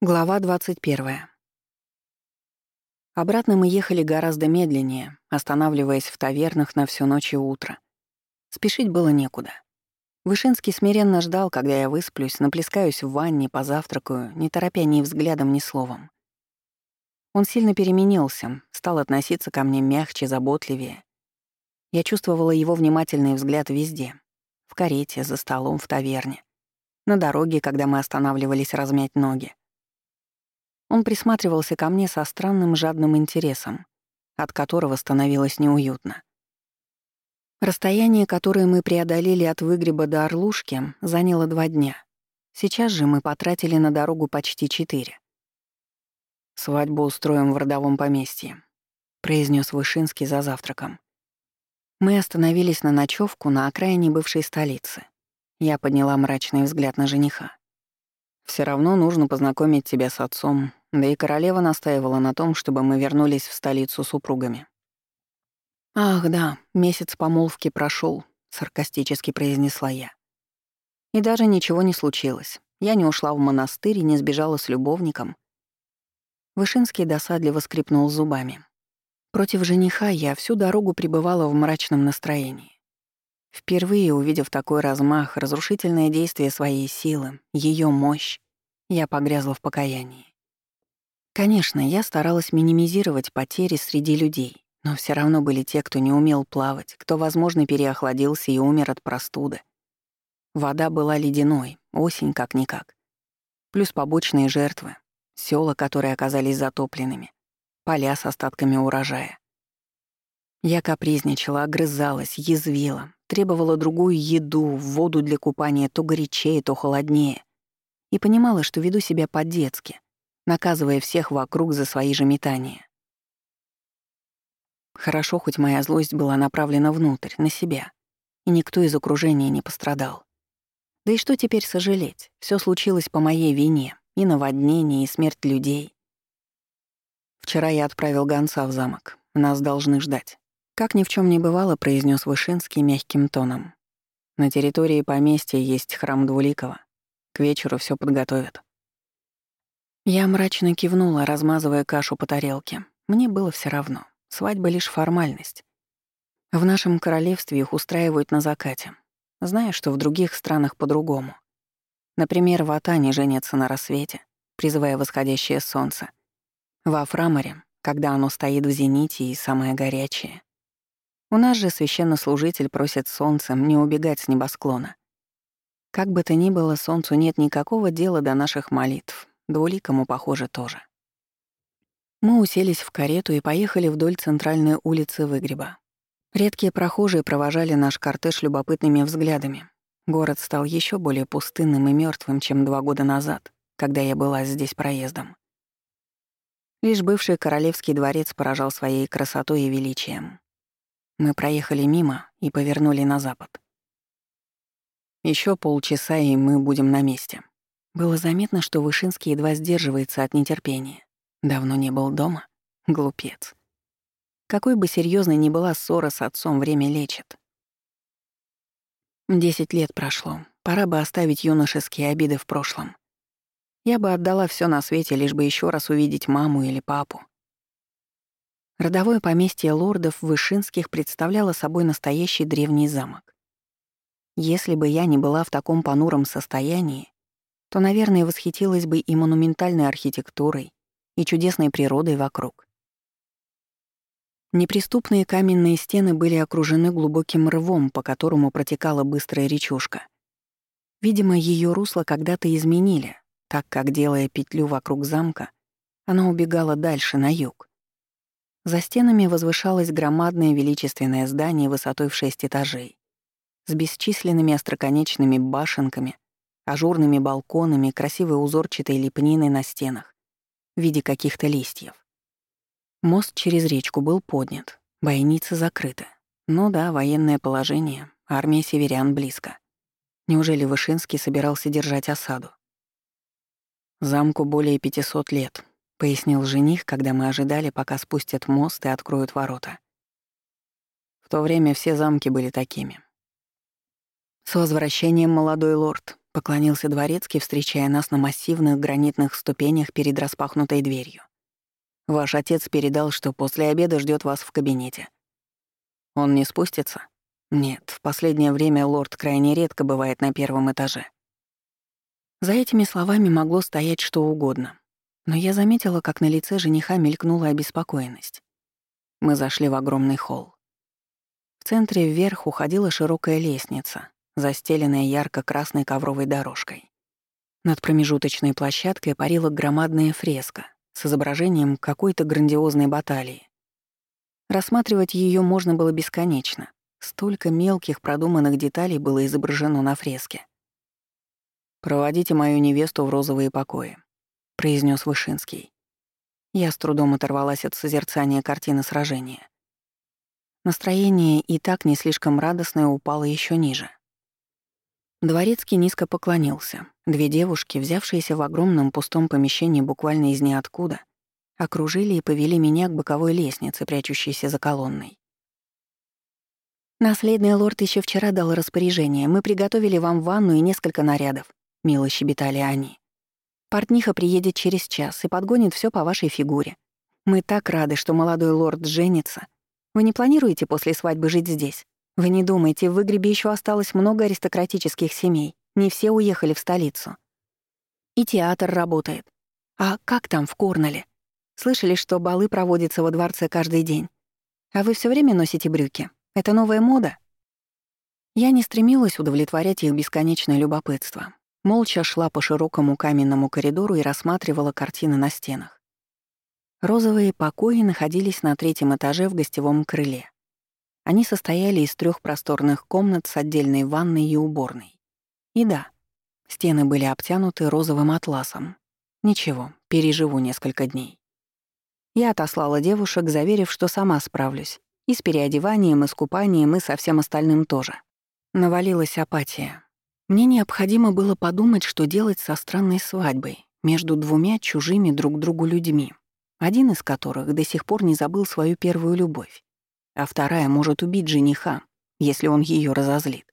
Глава 21. Обратно мы ехали гораздо медленнее, останавливаясь в тавернах на всю ночь и утро. Спешить было некуда. Вышинский смиренно ждал, когда я высплюсь, наплескаюсь в ванне, позавтракаю, не торопя ни взглядом, ни словом. Он сильно переменился, стал относиться ко мне мягче, заботливее. Я чувствовала его внимательный взгляд везде. В карете, за столом, в таверне. На дороге, когда мы останавливались размять ноги. Он присматривался ко мне со странным жадным интересом, от которого становилось неуютно. Расстояние, которое мы преодолели от выгреба до Орлушки, заняло два дня. Сейчас же мы потратили на дорогу почти четыре. «Свадьбу устроим в родовом поместье», — произнес Вышинский за завтраком. Мы остановились на ночевку на окраине бывшей столицы. Я подняла мрачный взгляд на жениха. Все равно нужно познакомить тебя с отцом, да и королева настаивала на том, чтобы мы вернулись в столицу супругами. «Ах, да, месяц помолвки прошел, саркастически произнесла я. И даже ничего не случилось. Я не ушла в монастырь и не сбежала с любовником. Вышинский досадливо скрипнул зубами. Против жениха я всю дорогу пребывала в мрачном настроении. Впервые увидев такой размах, разрушительное действие своей силы, ее мощь, я погрязла в покаянии. Конечно, я старалась минимизировать потери среди людей, но все равно были те, кто не умел плавать, кто, возможно, переохладился и умер от простуды. Вода была ледяной, осень как-никак. Плюс побочные жертвы, села, которые оказались затопленными, поля с остатками урожая. Я капризничала, огрызалась, язвила, требовала другую еду, воду для купания то горячее, то холоднее. И понимала, что веду себя по-детски — наказывая всех вокруг за свои же метания. Хорошо, хоть моя злость была направлена внутрь, на себя, и никто из окружения не пострадал. Да и что теперь сожалеть? Все случилось по моей вине, и наводнение, и смерть людей. Вчера я отправил гонца в замок. Нас должны ждать. Как ни в чем не бывало, произнес Вышинский мягким тоном. На территории поместья есть храм Двуликова. К вечеру все подготовят. Я мрачно кивнула, размазывая кашу по тарелке. Мне было все равно. Свадьба — лишь формальность. В нашем королевстве их устраивают на закате. Зная, что в других странах по-другому. Например, в Атане женятся на рассвете, призывая восходящее солнце. Во Фраморе, когда оно стоит в зените и самое горячее. У нас же священнослужитель просит солнцем не убегать с небосклона. Как бы то ни было, солнцу нет никакого дела до наших молитв, Двуликому, похоже, тоже. Мы уселись в карету и поехали вдоль центральной улицы Выгреба. Редкие прохожие провожали наш кортеж любопытными взглядами. Город стал еще более пустынным и мертвым, чем два года назад, когда я была здесь проездом. Лишь бывший королевский дворец поражал своей красотой и величием. Мы проехали мимо и повернули на запад. Еще полчаса, и мы будем на месте. Было заметно, что Вышинский едва сдерживается от нетерпения. Давно не был дома? Глупец. Какой бы серьезной ни была ссора с отцом, время лечит. Десять лет прошло. Пора бы оставить юношеские обиды в прошлом. Я бы отдала все на свете, лишь бы еще раз увидеть маму или папу. Родовое поместье лордов Вышинских представляло собой настоящий древний замок. Если бы я не была в таком понуром состоянии, то, наверное, восхитилась бы и монументальной архитектурой, и чудесной природой вокруг. Неприступные каменные стены были окружены глубоким рвом, по которому протекала быстрая речушка. Видимо, ее русло когда-то изменили, так как, делая петлю вокруг замка, она убегала дальше, на юг. За стенами возвышалось громадное величественное здание высотой в шесть этажей, с бесчисленными остроконечными башенками — ажурными балконами, красивой узорчатой лепниной на стенах в виде каких-то листьев. Мост через речку был поднят, бойницы закрыты. Ну да, военное положение, армия северян близко. Неужели Вышинский собирался держать осаду? «Замку более 500 лет», — пояснил жених, когда мы ожидали, пока спустят мост и откроют ворота. В то время все замки были такими. «С возвращением, молодой лорд», Поклонился дворецкий, встречая нас на массивных гранитных ступенях перед распахнутой дверью. Ваш отец передал, что после обеда ждет вас в кабинете. Он не спустится? Нет, в последнее время лорд крайне редко бывает на первом этаже. За этими словами могло стоять что угодно. Но я заметила, как на лице жениха мелькнула обеспокоенность. Мы зашли в огромный холл. В центре вверх уходила широкая лестница, застеленная ярко-красной ковровой дорожкой. Над промежуточной площадкой парила громадная фреска с изображением какой-то грандиозной баталии. Рассматривать ее можно было бесконечно. Столько мелких продуманных деталей было изображено на фреске. «Проводите мою невесту в розовые покои», — произнес Вышинский. Я с трудом оторвалась от созерцания картины сражения. Настроение и так не слишком радостное упало еще ниже. Дворецкий низко поклонился. Две девушки, взявшиеся в огромном пустом помещении буквально из ниоткуда, окружили и повели меня к боковой лестнице, прячущейся за колонной. «Наследный лорд еще вчера дал распоряжение. Мы приготовили вам ванну и несколько нарядов», — мило щебетали они. «Портниха приедет через час и подгонит все по вашей фигуре. Мы так рады, что молодой лорд женится. Вы не планируете после свадьбы жить здесь?» Вы не думайте, в выгребе еще осталось много аристократических семей. Не все уехали в столицу. И театр работает. А как там в Корнеле? Слышали, что балы проводятся во дворце каждый день? А вы все время носите брюки? Это новая мода? Я не стремилась удовлетворять их бесконечное любопытство. Молча шла по широкому каменному коридору и рассматривала картины на стенах. Розовые покои находились на третьем этаже в гостевом крыле. Они состояли из трех просторных комнат с отдельной ванной и уборной. И да, стены были обтянуты розовым атласом. Ничего, переживу несколько дней. Я отослала девушек, заверив, что сама справлюсь. И с переодеванием, и с купанием, и со всем остальным тоже. Навалилась апатия. Мне необходимо было подумать, что делать со странной свадьбой между двумя чужими друг другу людьми, один из которых до сих пор не забыл свою первую любовь а вторая может убить жениха, если он ее разозлит,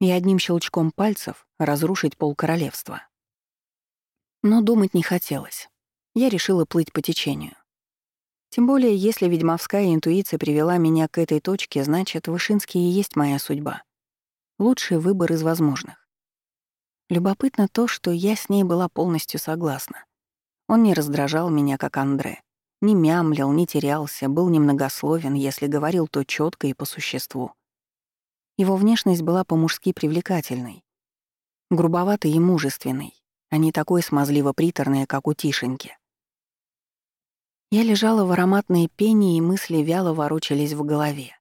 и одним щелчком пальцев разрушить полкоролевства. Но думать не хотелось. Я решила плыть по течению. Тем более, если ведьмовская интуиция привела меня к этой точке, значит, Вышинский и есть моя судьба. Лучший выбор из возможных. Любопытно то, что я с ней была полностью согласна. Он не раздражал меня, как Андре. Не мямлил, не терялся, был немногословен, если говорил, то четко и по существу. Его внешность была по-мужски привлекательной. Грубоватой и мужественной, а не такой смазливо-приторной, как у Тишеньки. Я лежала в ароматной пене, и мысли вяло ворочались в голове.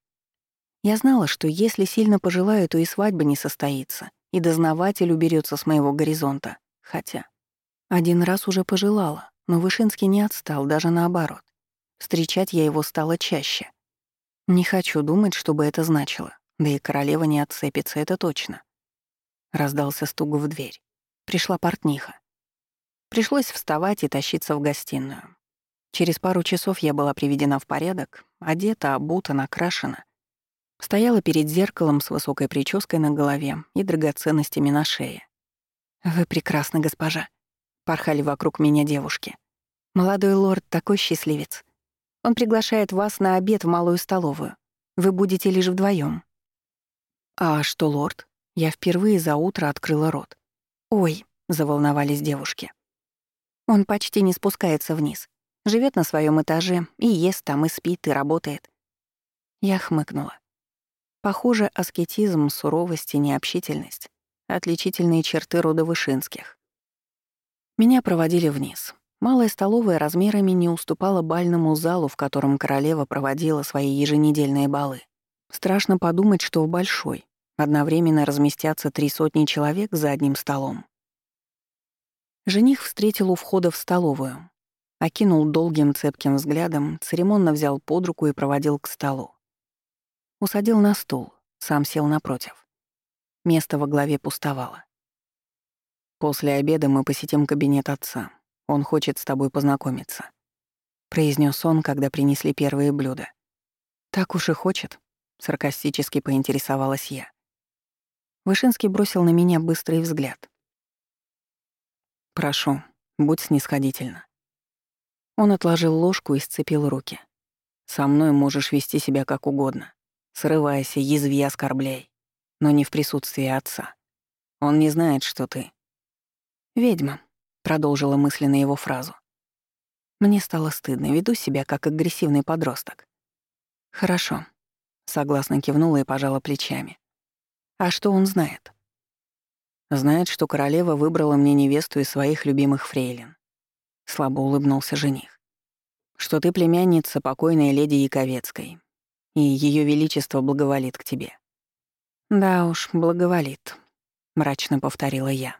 Я знала, что если сильно пожелаю, то и свадьба не состоится, и дознаватель уберется с моего горизонта. Хотя один раз уже пожелала. Но Вышинский не отстал, даже наоборот. Встречать я его стала чаще. Не хочу думать, что бы это значило. Да и королева не отцепится, это точно. Раздался стук в дверь. Пришла портниха. Пришлось вставать и тащиться в гостиную. Через пару часов я была приведена в порядок, одета, обута, накрашена. Стояла перед зеркалом с высокой прической на голове и драгоценностями на шее. «Вы прекрасны, госпожа», Порхали вокруг меня девушки. «Молодой лорд такой счастливец. Он приглашает вас на обед в малую столовую. Вы будете лишь вдвоем. «А что, лорд?» Я впервые за утро открыла рот. «Ой», — заволновались девушки. «Он почти не спускается вниз. Живет на своем этаже и ест там, и спит, и работает». Я хмыкнула. Похоже, аскетизм, суровость и необщительность — отличительные черты рода Вышинских. Меня проводили вниз. Малая столовая размерами не уступала бальному залу, в котором королева проводила свои еженедельные балы. Страшно подумать, что в большой. Одновременно разместятся три сотни человек за одним столом. Жених встретил у входа в столовую. Окинул долгим цепким взглядом, церемонно взял под руку и проводил к столу. Усадил на стул, сам сел напротив. Место во главе пустовало. После обеда мы посетим кабинет отца. Он хочет с тобой познакомиться», — произнес он, когда принесли первые блюда. «Так уж и хочет», — саркастически поинтересовалась я. Вышинский бросил на меня быстрый взгляд. Прошу, будь снисходительна. Он отложил ложку и сцепил руки. Со мной можешь вести себя как угодно. Срывайся, язви, оскорбляй. Но не в присутствии отца. Он не знает, что ты. «Ведьма», — продолжила мысленно его фразу. Мне стало стыдно, веду себя как агрессивный подросток. «Хорошо», — согласно кивнула и пожала плечами. «А что он знает?» «Знает, что королева выбрала мне невесту из своих любимых фрейлин». Слабо улыбнулся жених. «Что ты племянница покойной леди Яковецкой, и Ее Величество благоволит к тебе». «Да уж, благоволит», — мрачно повторила я.